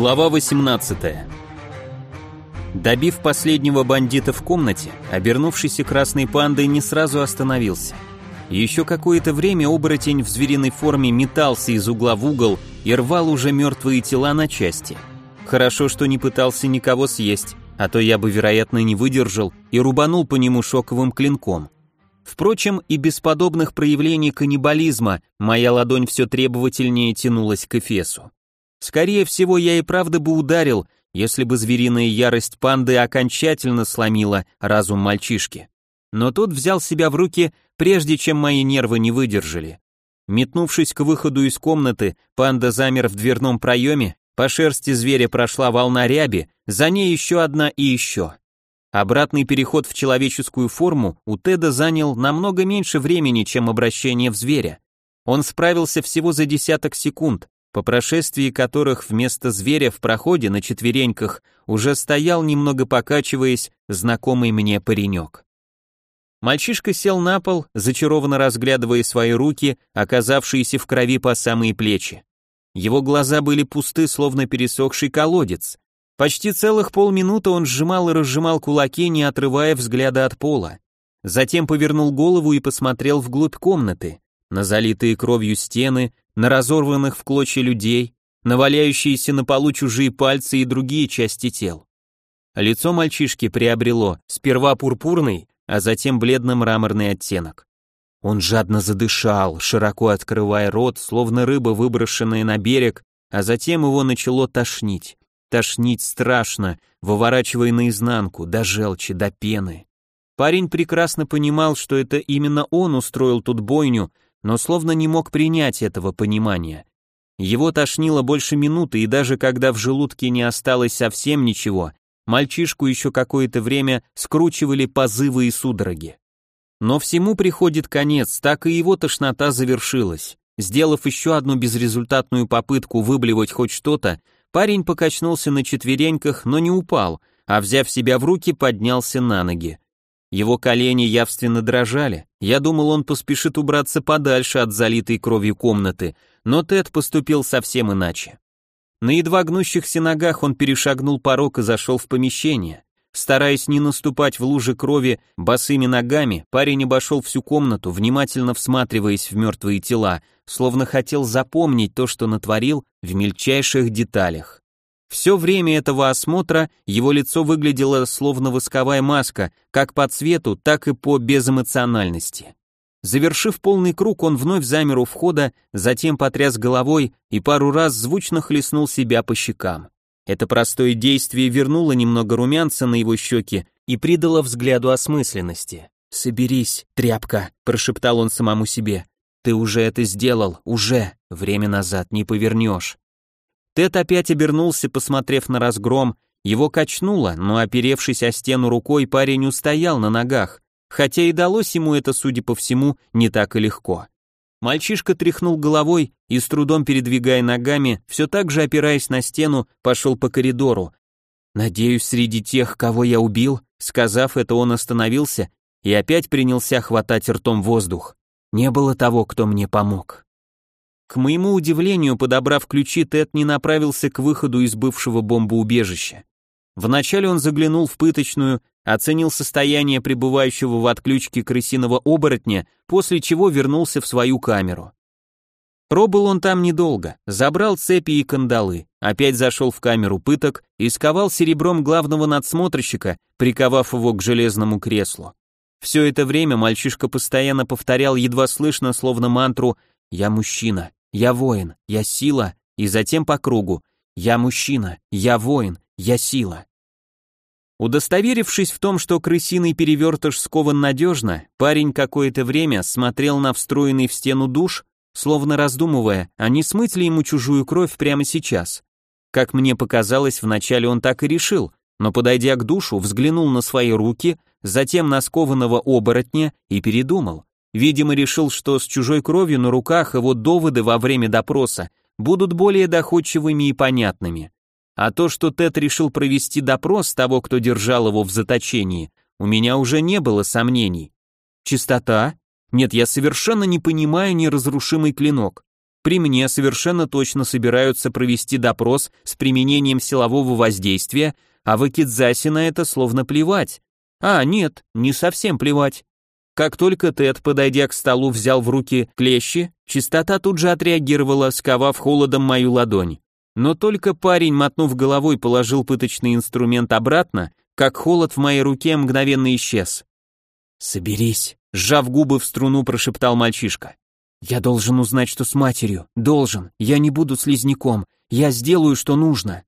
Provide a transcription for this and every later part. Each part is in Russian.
Глава 18. Добив последнего бандита в комнате, обернувшийся красной пандой не сразу остановился. Еще какое-то время оборотень в звериной форме метался из угла в угол и рвал уже мертвые тела на части. Хорошо, что не пытался никого съесть, а то я бы, вероятно, не выдержал и рубанул по нему шоковым клинком. Впрочем, и без подобных проявлений каннибализма моя ладонь все требовательнее тянулась к Эфесу. Скорее всего, я и правда бы ударил, если бы звериная ярость панды окончательно сломила разум мальчишки. Но тот взял себя в руки, прежде чем мои нервы не выдержали. Метнувшись к выходу из комнаты, панда замер в дверном проеме, по шерсти зверя прошла волна ряби, за ней еще одна и еще. Обратный переход в человеческую форму у Теда занял намного меньше времени, чем обращение в зверя. Он справился всего за десяток секунд, по прошествии которых вместо зверя в проходе на четвереньках уже стоял, немного покачиваясь, знакомый мне паренек. Мальчишка сел на пол, зачарованно разглядывая свои руки, оказавшиеся в крови по самые плечи. Его глаза были пусты, словно пересохший колодец. Почти целых полминуты он сжимал и разжимал кулаки, не отрывая взгляда от пола. Затем повернул голову и посмотрел вглубь комнаты, на залитые кровью стены, на разорванных в клочья людей, на валяющиеся на полу чужие пальцы и другие части тел. Лицо мальчишки приобрело сперва пурпурный, а затем бледно-мраморный оттенок. Он жадно задышал, широко открывая рот, словно рыба, выброшенная на берег, а затем его начало тошнить. Тошнить страшно, выворачивая наизнанку, до желчи, до пены. Парень прекрасно понимал, что это именно он устроил тут бойню, но словно не мог принять этого понимания. Его тошнило больше минуты, и даже когда в желудке не осталось совсем ничего, мальчишку еще какое-то время скручивали позывы и судороги. Но всему приходит конец, так и его тошнота завершилась. Сделав еще одну безрезультатную попытку выблевать хоть что-то, парень покачнулся на четвереньках, но не упал, а взяв себя в руки, поднялся на ноги. Его колени явственно дрожали. Я думал, он поспешит убраться подальше от залитой кровью комнаты, но Тед поступил совсем иначе. На едва гнущихся ногах он перешагнул порог и зашел в помещение. Стараясь не наступать в лужи крови босыми ногами, парень обошел всю комнату, внимательно всматриваясь в мертвые тела, словно хотел запомнить то, что натворил в мельчайших деталях. Все время этого осмотра его лицо выглядело словно восковая маска, как по цвету, так и по безэмоциональности. Завершив полный круг, он вновь замер у входа, затем потряс головой и пару раз звучно хлестнул себя по щекам. Это простое действие вернуло немного румянца на его щеки и придало взгляду осмысленности. «Соберись, тряпка», — прошептал он самому себе. «Ты уже это сделал, уже. Время назад не повернешь». Тед опять обернулся, посмотрев на разгром, его качнуло, но оперевшись о стену рукой, парень устоял на ногах, хотя и далось ему это, судя по всему, не так и легко. Мальчишка тряхнул головой и, с трудом передвигая ногами, все так же опираясь на стену, пошел по коридору. «Надеюсь, среди тех, кого я убил», сказав это, он остановился и опять принялся хватать ртом воздух. Не было того, кто мне помог. К моему удивлению, подобрав ключи, Тед не направился к выходу из бывшего бомбоубежища. Вначале он заглянул в пыточную, оценил состояние пребывающего в отключке крысиного оборотня, после чего вернулся в свою камеру. Пробыл он там недолго, забрал цепи и кандалы, опять зашел в камеру пыток и сковал серебром главного надсмотрщика, приковав его к железному креслу. Все это время мальчишка постоянно повторял едва слышно, словно мантру «Я мужчина, я воин, я сила, и затем по кругу. Я мужчина, я воин, я сила. Удостоверившись в том, что крысиный перевертыш скован надежно, парень какое-то время смотрел на встроенный в стену душ, словно раздумывая, а не смыть ли ему чужую кровь прямо сейчас. Как мне показалось, вначале он так и решил, но подойдя к душу, взглянул на свои руки, затем на скованного оборотня и передумал. Видимо, решил, что с чужой кровью на руках его доводы во время допроса будут более доходчивыми и понятными. А то, что Тед решил провести допрос того, кто держал его в заточении, у меня уже не было сомнений. Чистота? Нет, я совершенно не понимаю неразрушимый клинок. при мне совершенно точно собираются провести допрос с применением силового воздействия, а в Акидзасе на это словно плевать. А, нет, не совсем плевать. Как только Тед, подойдя к столу, взял в руки клещи, чистота тут же отреагировала, сковав холодом мою ладонь. Но только парень, мотнув головой, положил пыточный инструмент обратно, как холод в моей руке мгновенно исчез. «Соберись», — сжав губы в струну, прошептал мальчишка. «Я должен узнать, что с матерью. Должен. Я не буду слизняком. Я сделаю, что нужно».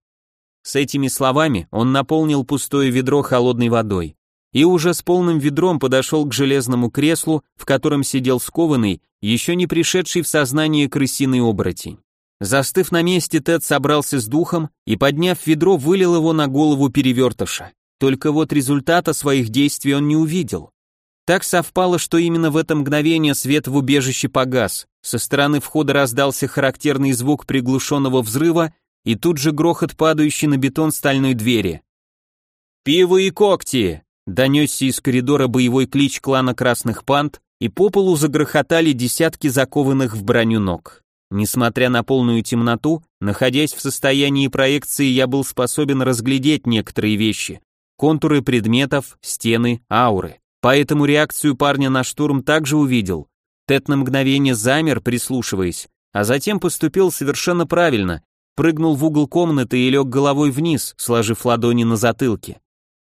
С этими словами он наполнил пустое ведро холодной водой и уже с полным ведром подошел к железному креслу, в котором сидел скованный, еще не пришедший в сознание крысиный оборотень. Застыв на месте, Тед собрался с духом и, подняв ведро, вылил его на голову перевертыша. Только вот результата своих действий он не увидел. Так совпало, что именно в это мгновение свет в убежище погас. Со стороны входа раздался характерный звук приглушенного взрыва и тут же грохот падающий на бетон стальной двери. «Пиво и когти!» — донесся из коридора боевой клич клана Красных Панд, и по полу загрохотали десятки закованных в броню ног. Несмотря на полную темноту, находясь в состоянии проекции, я был способен разглядеть некоторые вещи. Контуры предметов, стены, ауры. Поэтому реакцию парня на штурм также увидел. Тед на мгновение замер, прислушиваясь, а затем поступил совершенно правильно, прыгнул в угол комнаты и лег головой вниз, сложив ладони на затылке.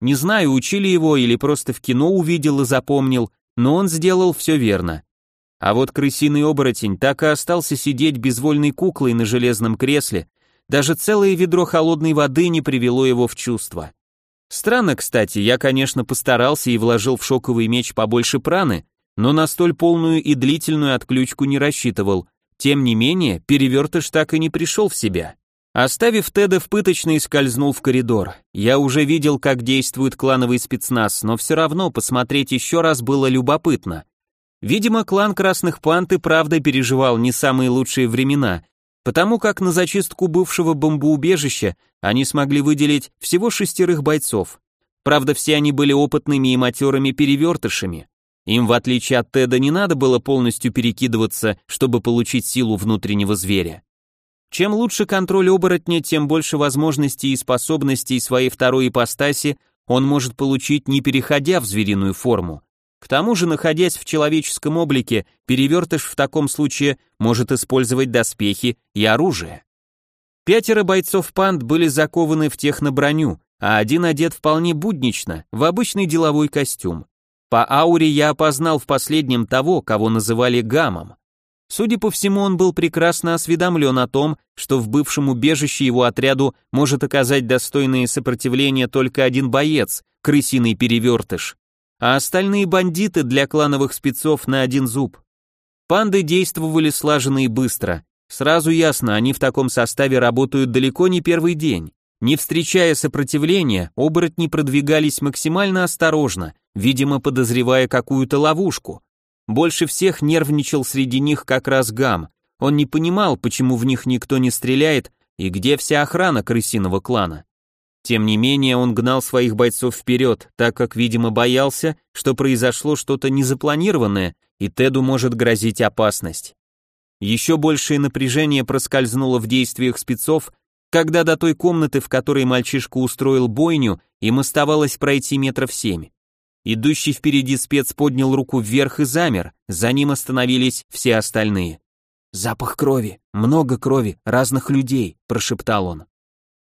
Не знаю, учили его или просто в кино увидел и запомнил, но он сделал все верно. А вот крысиный оборотень так и остался сидеть безвольной куклой на железном кресле, даже целое ведро холодной воды не привело его в чувство. Странно, кстати, я, конечно, постарался и вложил в шоковый меч побольше праны, но на столь полную и длительную отключку не рассчитывал. Тем не менее, перевертыш так и не пришел в себя. Оставив Теда в пыточной, скользнул в коридор. Я уже видел, как действует клановый спецназ, но все равно посмотреть еще раз было любопытно. Видимо, клан Красных Пант и правда переживал не самые лучшие времена, потому как на зачистку бывшего бомбоубежища они смогли выделить всего шестерых бойцов. Правда, все они были опытными и матерыми перевертышами. Им, в отличие от Теда, не надо было полностью перекидываться, чтобы получить силу внутреннего зверя. Чем лучше контроль оборотня, тем больше возможностей и способностей своей второй ипостаси он может получить, не переходя в звериную форму. К тому же, находясь в человеческом облике, перевертыш в таком случае может использовать доспехи и оружие. Пятеро бойцов панд были закованы в техноброню, а один одет вполне буднично, в обычный деловой костюм. По ауре я опознал в последнем того, кого называли гамом. Судя по всему, он был прекрасно осведомлен о том, что в бывшем убежище его отряду может оказать достойное сопротивление только один боец, крысиный перевертыш а остальные бандиты для клановых спецов на один зуб. Панды действовали слаженно и быстро. Сразу ясно, они в таком составе работают далеко не первый день. Не встречая сопротивления, оборотни продвигались максимально осторожно, видимо, подозревая какую-то ловушку. Больше всех нервничал среди них как раз Гам. Он не понимал, почему в них никто не стреляет и где вся охрана крысиного клана. Тем не менее, он гнал своих бойцов вперед, так как, видимо, боялся, что произошло что-то незапланированное, и Теду может грозить опасность. Еще большее напряжение проскользнуло в действиях спецов, когда до той комнаты, в которой мальчишка устроил бойню, им оставалось пройти метров семь. Идущий впереди спец поднял руку вверх и замер, за ним остановились все остальные. «Запах крови, много крови, разных людей», – прошептал он.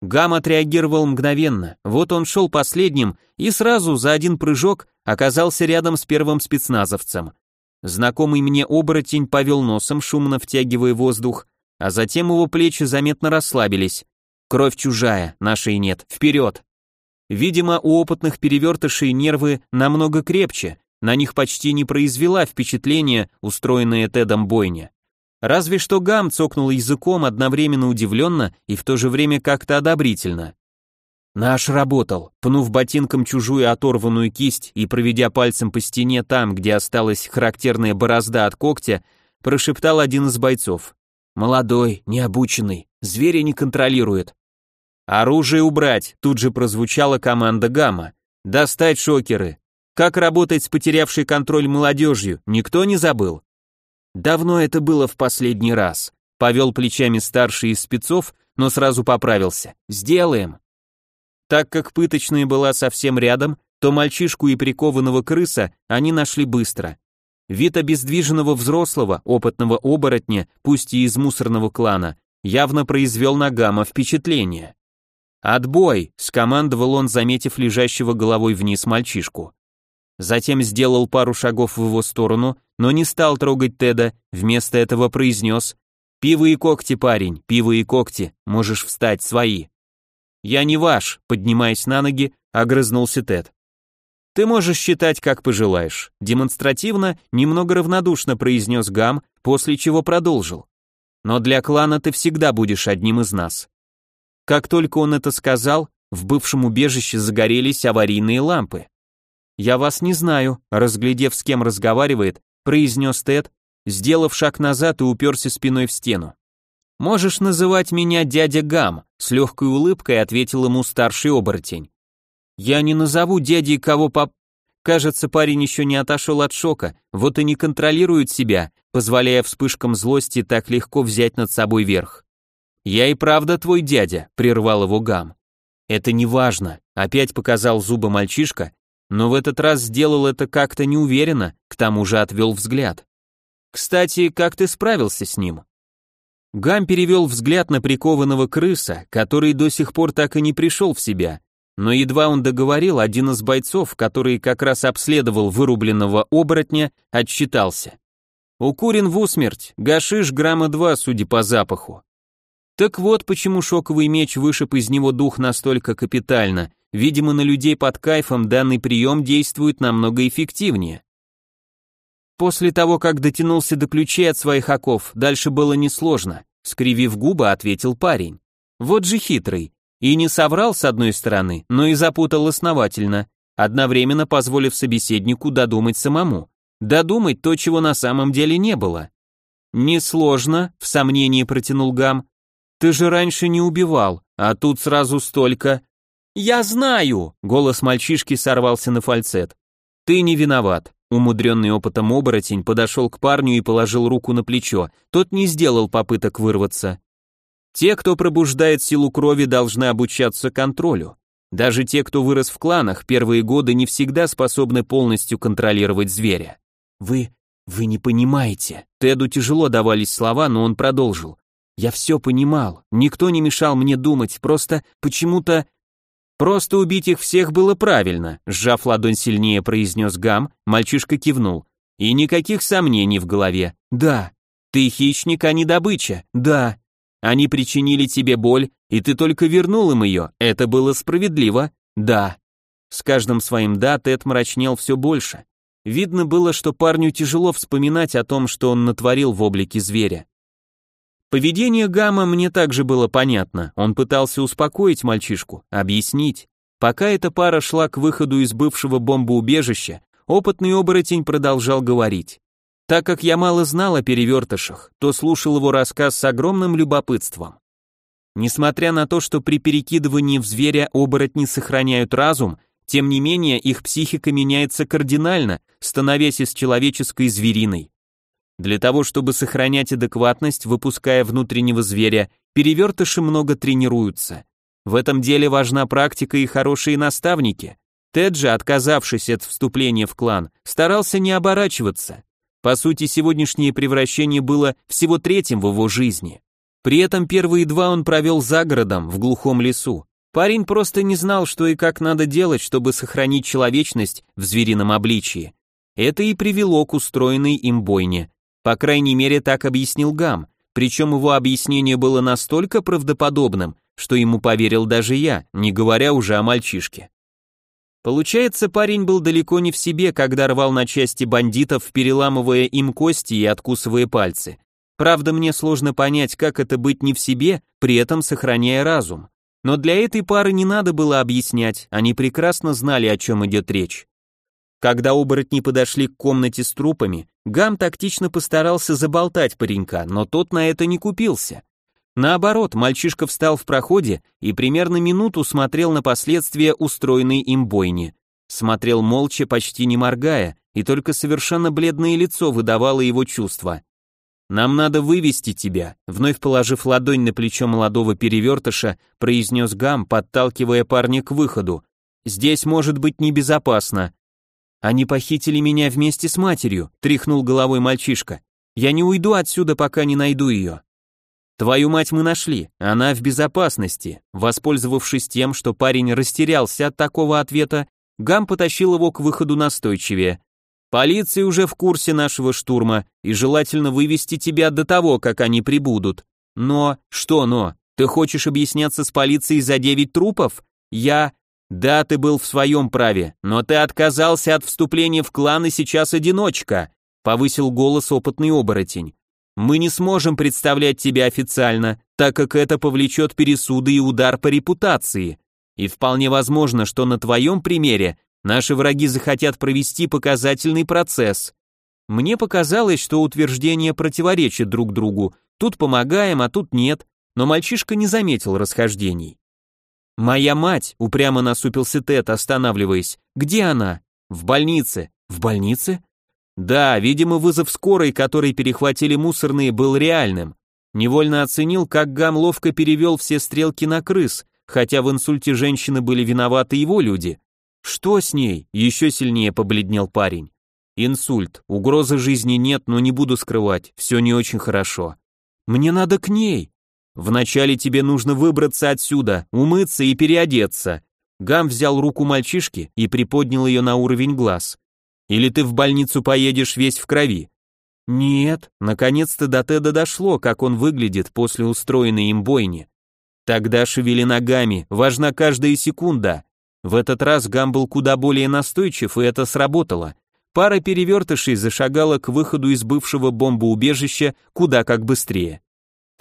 Гам отреагировал мгновенно, вот он шел последним и сразу за один прыжок оказался рядом с первым спецназовцем. Знакомый мне оборотень повел носом, шумно втягивая воздух, а затем его плечи заметно расслабились. Кровь чужая, нашей нет, вперед! Видимо, у опытных перевертышей нервы намного крепче, на них почти не произвела впечатление устроенная Тедом бойня. Разве что Гам цокнул языком одновременно удивленно и в то же время как-то одобрительно. Наш работал, пнув ботинком чужую оторванную кисть и проведя пальцем по стене там, где осталась характерная борозда от когтя, прошептал один из бойцов. «Молодой, необученный, зверя не контролирует». «Оружие убрать», тут же прозвучала команда Гамма. «Достать шокеры». Как работать с потерявшей контроль молодежью, никто не забыл? Давно это было в последний раз. повел плечами старший из спецов, но сразу поправился. Сделаем. Так как пыточная была совсем рядом, то мальчишку и прикованного крыса они нашли быстро. Вид обездвиженного взрослого, опытного оборотня, пусть и из мусорного клана, явно произвел на Гамма впечатление. «Отбой!» — скомандовал он, заметив лежащего головой вниз мальчишку. Затем сделал пару шагов в его сторону, но не стал трогать Теда, вместо этого произнес «Пиво и когти, парень, пиво и когти, можешь встать, свои». «Я не ваш», — поднимаясь на ноги, огрызнулся Тед. «Ты можешь считать, как пожелаешь», — демонстративно, немного равнодушно произнес Гам, после чего продолжил. «Но для клана ты всегда будешь одним из нас. Как только он это сказал, в бывшем убежище загорелись аварийные лампы. «Я вас не знаю», разглядев, с кем разговаривает, произнес Тед, сделав шаг назад и уперся спиной в стену. «Можешь называть меня дядя Гам», с легкой улыбкой ответил ему старший оборотень. «Я не назову дядей кого поп...» Кажется, парень еще не отошел от шока, вот и не контролирует себя, позволяя вспышкам злости так легко взять над собой верх. «Я и правда твой дядя», — прервал его Гам. «Это не важно», — опять показал зубы мальчишка, но в этот раз сделал это как-то неуверенно, к тому же отвел взгляд. «Кстати, как ты справился с ним?» Гам перевел взгляд на прикованного крыса, который до сих пор так и не пришел в себя, но едва он договорил, один из бойцов, который как раз обследовал вырубленного оборотня, отчитался. «Укурен в усмерть, гашиш грамма два, судя по запаху. Так вот почему шоковый меч вышиб из него дух настолько капитально. Видимо, на людей под кайфом данный прием действует намного эффективнее. После того, как дотянулся до ключей от своих оков, дальше было несложно, скривив губы, ответил парень. Вот же хитрый. И не соврал с одной стороны, но и запутал основательно, одновременно позволив собеседнику додумать самому. Додумать то, чего на самом деле не было. Несложно, в сомнении протянул Гам, ты же раньше не убивал, а тут сразу столько. Я знаю, голос мальчишки сорвался на фальцет. Ты не виноват. Умудренный опытом оборотень подошел к парню и положил руку на плечо. Тот не сделал попыток вырваться. Те, кто пробуждает силу крови, должны обучаться контролю. Даже те, кто вырос в кланах, первые годы не всегда способны полностью контролировать зверя. Вы... вы не понимаете. Теду тяжело давались слова, но он продолжил. Я все понимал, никто не мешал мне думать, просто почему-то... Просто убить их всех было правильно, сжав ладонь сильнее, произнес Гам, мальчишка кивнул. И никаких сомнений в голове. Да. Ты хищник, а не добыча. Да. Они причинили тебе боль, и ты только вернул им ее. Это было справедливо. Да. С каждым своим «да» Тед мрачнел все больше. Видно было, что парню тяжело вспоминать о том, что он натворил в облике зверя. Поведение Гамма мне также было понятно. Он пытался успокоить мальчишку, объяснить. Пока эта пара шла к выходу из бывшего бомбоубежища, опытный оборотень продолжал говорить. Так как я мало знал о перевертышах, то слушал его рассказ с огромным любопытством. Несмотря на то, что при перекидывании в зверя оборотни сохраняют разум, тем не менее их психика меняется кардинально, становясь из человеческой звериной. Для того, чтобы сохранять адекватность, выпуская внутреннего зверя, перевертыши много тренируются. В этом деле важна практика и хорошие наставники. Тед же, отказавшись от вступления в клан, старался не оборачиваться. По сути, сегодняшнее превращение было всего третьим в его жизни. При этом первые два он провел за городом, в глухом лесу. Парень просто не знал, что и как надо делать, чтобы сохранить человечность в зверином обличии. Это и привело к устроенной им бойне. По крайней мере, так объяснил Гам, причем его объяснение было настолько правдоподобным, что ему поверил даже я, не говоря уже о мальчишке. Получается, парень был далеко не в себе, когда рвал на части бандитов, переламывая им кости и откусывая пальцы. Правда, мне сложно понять, как это быть не в себе, при этом сохраняя разум. Но для этой пары не надо было объяснять, они прекрасно знали, о чем идет речь. Когда оборотни подошли к комнате с трупами, Гам тактично постарался заболтать паренька, но тот на это не купился. Наоборот, мальчишка встал в проходе и примерно минуту смотрел на последствия устроенной им бойни. Смотрел молча, почти не моргая, и только совершенно бледное лицо выдавало его чувства. нам надо вывести тебя, вновь положив ладонь на плечо молодого перевертыша, произнес Гам, подталкивая парня к выходу. Здесь может быть небезопасно. Они похитили меня вместе с матерью, тряхнул головой мальчишка. Я не уйду отсюда, пока не найду ее. Твою мать мы нашли, она в безопасности. Воспользовавшись тем, что парень растерялся от такого ответа, Гам потащил его к выходу настойчивее. Полиция уже в курсе нашего штурма, и желательно вывести тебя до того, как они прибудут. Но, что но? Ты хочешь объясняться с полицией за девять трупов? Я... Да, ты был в своем праве, но ты отказался от вступления в клан и сейчас одиночка, повысил голос опытный оборотень. Мы не сможем представлять тебя официально, так как это повлечет пересуды и удар по репутации. И вполне возможно, что на твоем примере Наши враги захотят провести показательный процесс. Мне показалось, что утверждения противоречат друг другу. Тут помогаем, а тут нет. Но мальчишка не заметил расхождений. «Моя мать», — упрямо насупился Тед, останавливаясь. «Где она?» «В больнице». «В больнице?» «Да, видимо, вызов скорой, который перехватили мусорные, был реальным. Невольно оценил, как Гам ловко перевел все стрелки на крыс, хотя в инсульте женщины были виноваты его люди. «Что с ней?» — еще сильнее побледнел парень. «Инсульт. Угрозы жизни нет, но не буду скрывать. Все не очень хорошо. Мне надо к ней. Вначале тебе нужно выбраться отсюда, умыться и переодеться». Гам взял руку мальчишки и приподнял ее на уровень глаз. «Или ты в больницу поедешь весь в крови?» «Нет». Наконец-то до Теда дошло, как он выглядит после устроенной им бойни. «Тогда шевели ногами, важна каждая секунда. В этот раз Гам был куда более настойчив, и это сработало. Пара перевертышей зашагала к выходу из бывшего бомбоубежища куда как быстрее.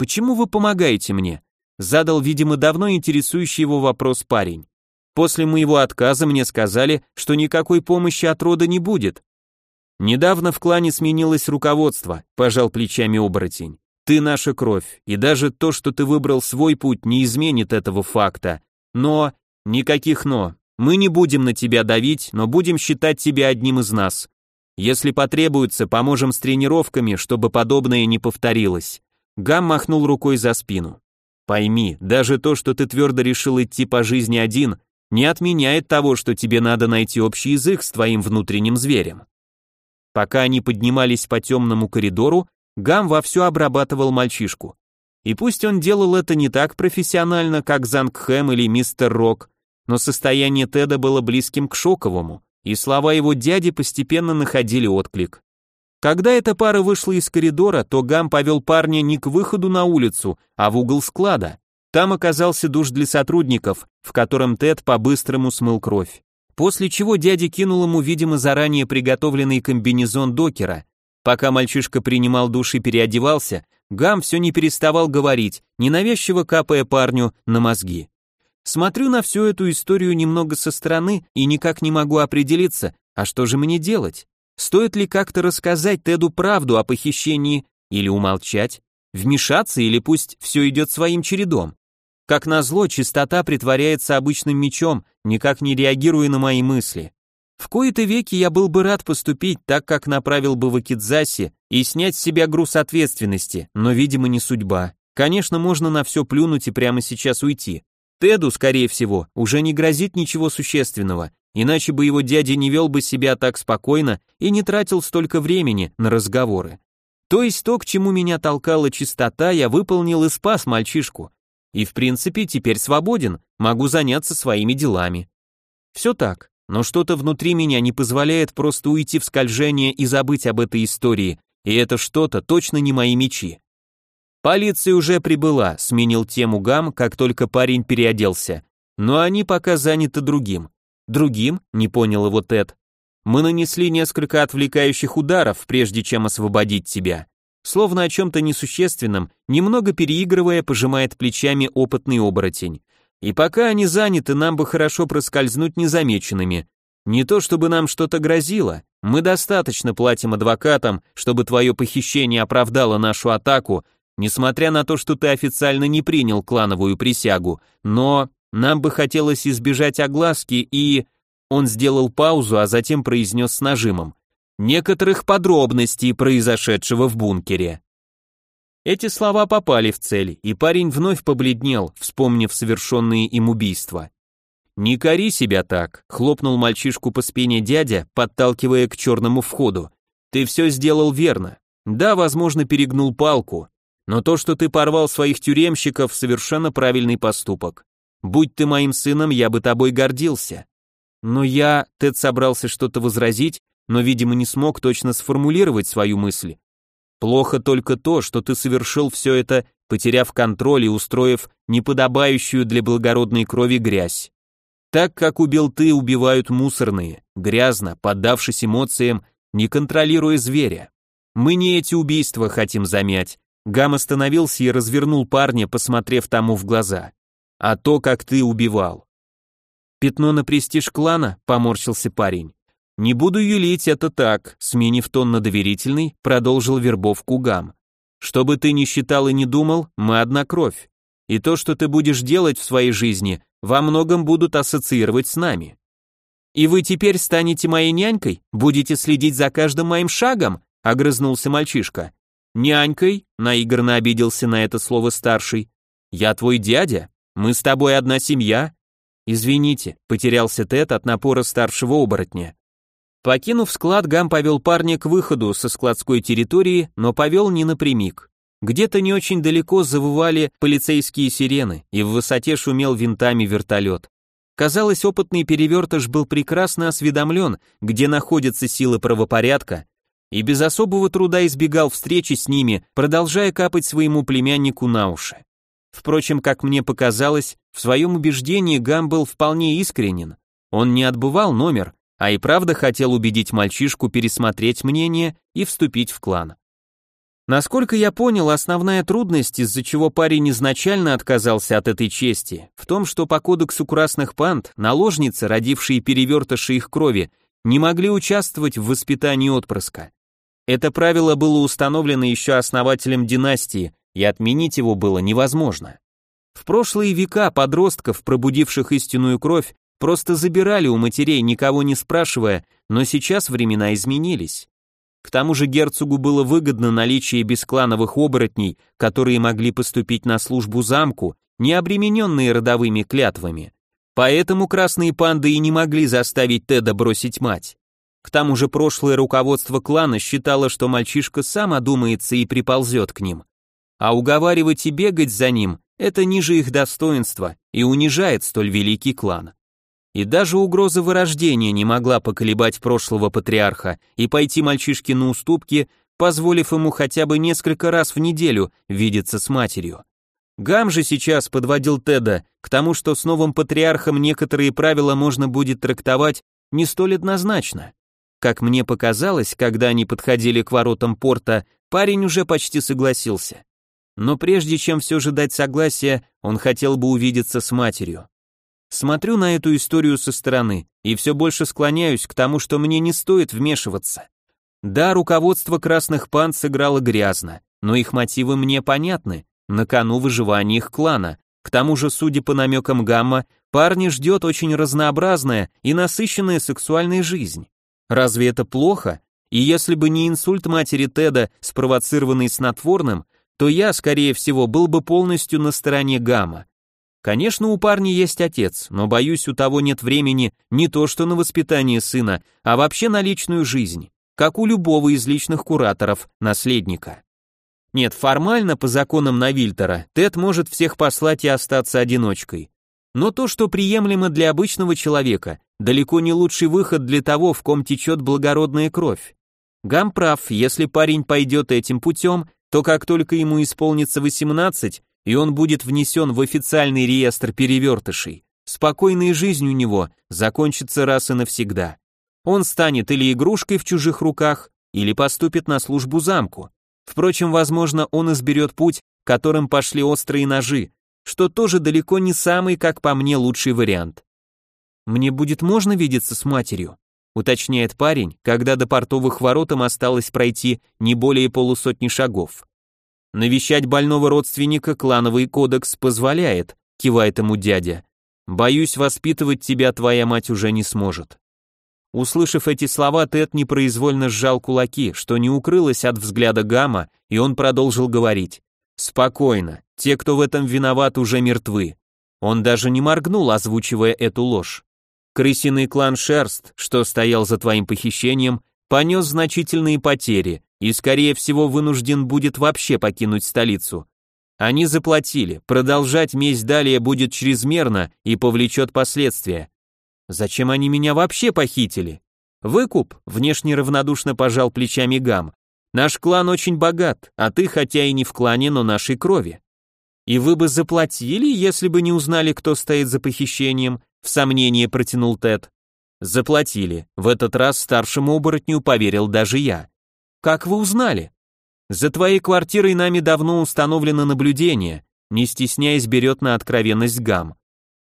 «Почему вы помогаете мне?» Задал, видимо, давно интересующий его вопрос парень. После моего отказа мне сказали, что никакой помощи от рода не будет. Недавно в клане сменилось руководство, пожал плечами оборотень. Ты наша кровь, и даже то, что ты выбрал свой путь, не изменит этого факта. Но Никаких «но». Мы не будем на тебя давить, но будем считать тебя одним из нас. Если потребуется, поможем с тренировками, чтобы подобное не повторилось. Гам махнул рукой за спину. Пойми, даже то, что ты твердо решил идти по жизни один, не отменяет того, что тебе надо найти общий язык с твоим внутренним зверем. Пока они поднимались по темному коридору, Гам вовсю обрабатывал мальчишку. И пусть он делал это не так профессионально, как Зангхэм или Мистер Рок, но состояние Теда было близким к шоковому, и слова его дяди постепенно находили отклик. Когда эта пара вышла из коридора, то Гам повел парня не к выходу на улицу, а в угол склада. Там оказался душ для сотрудников, в котором Тед по-быстрому смыл кровь. После чего дядя кинул ему, видимо, заранее приготовленный комбинезон докера. Пока мальчишка принимал душ и переодевался, Гам все не переставал говорить, ненавязчиво капая парню на мозги. Смотрю на всю эту историю немного со стороны и никак не могу определиться, а что же мне делать? Стоит ли как-то рассказать Теду правду о похищении или умолчать? Вмешаться или пусть все идет своим чередом? Как назло, чистота притворяется обычным мечом, никак не реагируя на мои мысли. В кои-то веки я был бы рад поступить так, как направил бы в Акидзаси и снять с себя груз ответственности, но, видимо, не судьба. Конечно, можно на все плюнуть и прямо сейчас уйти. Теду, скорее всего, уже не грозит ничего существенного, иначе бы его дядя не вел бы себя так спокойно и не тратил столько времени на разговоры. То есть то, к чему меня толкала чистота, я выполнил и спас мальчишку. И в принципе теперь свободен, могу заняться своими делами. Все так, но что-то внутри меня не позволяет просто уйти в скольжение и забыть об этой истории, и это что-то точно не мои мечи. Полиция уже прибыла, сменил тему Гам, как только парень переоделся. Но они пока заняты другим. Другим? Не понял его Тед. Мы нанесли несколько отвлекающих ударов, прежде чем освободить тебя. Словно о чем-то несущественном, немного переигрывая, пожимает плечами опытный оборотень. И пока они заняты, нам бы хорошо проскользнуть незамеченными. Не то чтобы нам что-то грозило, мы достаточно платим адвокатам, чтобы твое похищение оправдало нашу атаку, несмотря на то, что ты официально не принял клановую присягу, но нам бы хотелось избежать огласки и...» Он сделал паузу, а затем произнес с нажимом. «Некоторых подробностей произошедшего в бункере». Эти слова попали в цель, и парень вновь побледнел, вспомнив совершенные им убийства. «Не кори себя так», — хлопнул мальчишку по спине дядя, подталкивая к черному входу. «Ты все сделал верно. Да, возможно, перегнул палку, но то, что ты порвал своих тюремщиков, совершенно правильный поступок. Будь ты моим сыном, я бы тобой гордился». Но я, Тед собрался что-то возразить, но, видимо, не смог точно сформулировать свою мысль. Плохо только то, что ты совершил все это, потеряв контроль и устроив неподобающую для благородной крови грязь. Так как убил ты, убивают мусорные, грязно, поддавшись эмоциям, не контролируя зверя. Мы не эти убийства хотим замять. Гам остановился и развернул парня, посмотрев тому в глаза. А то, как ты убивал. Пятно на престиж клана, поморщился парень. Не буду юлить, это так, сменив тон на доверительный, продолжил вербовку Гам. Что бы ты ни считал и не думал, мы одна кровь. И то, что ты будешь делать в своей жизни, во многом будут ассоциировать с нами. И вы теперь станете моей нянькой, будете следить за каждым моим шагом, огрызнулся мальчишка. Нянькой? наигранно обиделся на это слово старший. Я твой дядя, мы с тобой одна семья. Извините, потерялся Тед от напора старшего оборотня. Покинув склад, Гам повел парня к выходу со складской территории, но повел не напрямик. Где-то не очень далеко завывали полицейские сирены, и в высоте шумел винтами вертолет. Казалось, опытный перевертыш был прекрасно осведомлен, где находятся силы правопорядка, и без особого труда избегал встречи с ними, продолжая капать своему племяннику на уши. Впрочем, как мне показалось, в своем убеждении Гам был вполне искренен. Он не отбывал номер, а и правда хотел убедить мальчишку пересмотреть мнение и вступить в клан. Насколько я понял, основная трудность, из-за чего парень изначально отказался от этой чести, в том, что по кодексу красных панд наложницы, родившие перевертыши их крови, не могли участвовать в воспитании отпрыска. Это правило было установлено еще основателем династии, и отменить его было невозможно. В прошлые века подростков, пробудивших истинную кровь, просто забирали у матерей, никого не спрашивая, но сейчас времена изменились. К тому же герцогу было выгодно наличие бесклановых оборотней, которые могли поступить на службу замку, не обремененные родовыми клятвами. Поэтому красные панды и не могли заставить Теда бросить мать. К тому же прошлое руководство клана считало, что мальчишка сам одумается и приползет к ним. А уговаривать и бегать за ним – это ниже их достоинства и унижает столь великий клан. И даже угроза вырождения не могла поколебать прошлого патриарха и пойти мальчишке на уступки, позволив ему хотя бы несколько раз в неделю видеться с матерью. Гам же сейчас подводил Теда к тому, что с новым патриархом некоторые правила можно будет трактовать не столь однозначно. Как мне показалось, когда они подходили к воротам порта, парень уже почти согласился. Но прежде чем все же дать согласие, он хотел бы увидеться с матерью. Смотрю на эту историю со стороны и все больше склоняюсь к тому, что мне не стоит вмешиваться. Да, руководство красных панд сыграло грязно, но их мотивы мне понятны, на кону выживание их клана. К тому же, судя по намекам Гамма, парни ждет очень разнообразная и насыщенная сексуальная жизнь. Разве это плохо? И если бы не инсульт матери Теда, спровоцированный снотворным, то я, скорее всего, был бы полностью на стороне Гамма. Конечно, у парня есть отец, но боюсь, у того нет времени не то что на воспитание сына, а вообще на личную жизнь, как у любого из личных кураторов, наследника. Нет, формально, по законам Навильтера, Тед может всех послать и остаться одиночкой. Но то, что приемлемо для обычного человека, далеко не лучший выход для того, в ком течет благородная кровь. Гам прав, если парень пойдет этим путем, то как только ему исполнится 18, и он будет внесен в официальный реестр перевертышей. Спокойная жизнь у него закончится раз и навсегда. Он станет или игрушкой в чужих руках, или поступит на службу замку. Впрочем, возможно, он изберет путь, которым пошли острые ножи, что тоже далеко не самый, как по мне, лучший вариант. «Мне будет можно видеться с матерью?» Уточняет парень, когда до портовых ворот им осталось пройти не более полусотни шагов. Навещать больного родственника клановый кодекс позволяет, кивает ему дядя. Боюсь, воспитывать тебя твоя мать уже не сможет. Услышав эти слова, Тед непроизвольно сжал кулаки, что не укрылось от взгляда Гамма, и он продолжил говорить. Спокойно, те, кто в этом виноват, уже мертвы. Он даже не моргнул, озвучивая эту ложь. Крысиный клан Шерст, что стоял за твоим похищением, понес значительные потери и, скорее всего, вынужден будет вообще покинуть столицу. Они заплатили, продолжать месть далее будет чрезмерно и повлечет последствия. Зачем они меня вообще похитили? Выкуп, внешне равнодушно пожал плечами Гам. Наш клан очень богат, а ты хотя и не в клане, но нашей крови. И вы бы заплатили, если бы не узнали, кто стоит за похищением, в сомнение протянул Тед. Заплатили. В этот раз старшему оборотню поверил даже я. Как вы узнали? За твоей квартирой нами давно установлено наблюдение, не стесняясь берет на откровенность Гам.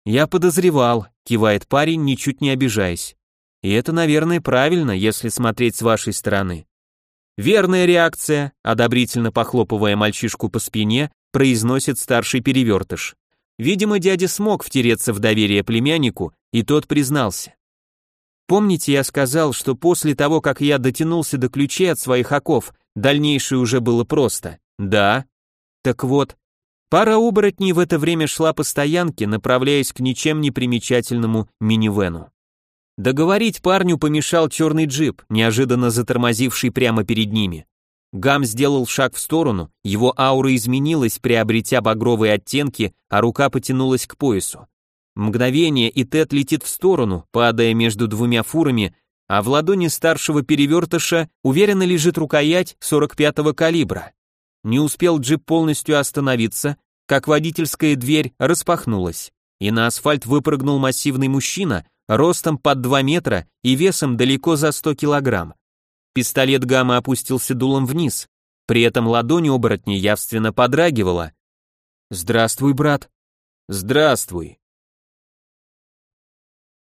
Я подозревал, кивает парень, ничуть не обижаясь. И это, наверное, правильно, если смотреть с вашей стороны. Верная реакция, одобрительно похлопывая мальчишку по спине, произносит старший перевертыш. Видимо, дядя смог втереться в доверие племяннику, и тот признался. Помните, я сказал, что после того, как я дотянулся до ключей от своих оков, дальнейшее уже было просто? Да. Так вот, пара оборотней в это время шла по стоянке, направляясь к ничем не примечательному минивену. Договорить парню помешал черный джип, неожиданно затормозивший прямо перед ними. Гам сделал шаг в сторону, его аура изменилась, приобретя багровые оттенки, а рука потянулась к поясу. Мгновение, и Тед летит в сторону, падая между двумя фурами, а в ладони старшего перевертыша уверенно лежит рукоять 45-го калибра. Не успел джип полностью остановиться, как водительская дверь распахнулась, и на асфальт выпрыгнул массивный мужчина, ростом под 2 метра и весом далеко за 100 килограмм. Пистолет Гамма опустился дулом вниз, при этом ладонь оборотня явственно подрагивала. «Здравствуй, брат». «Здравствуй»,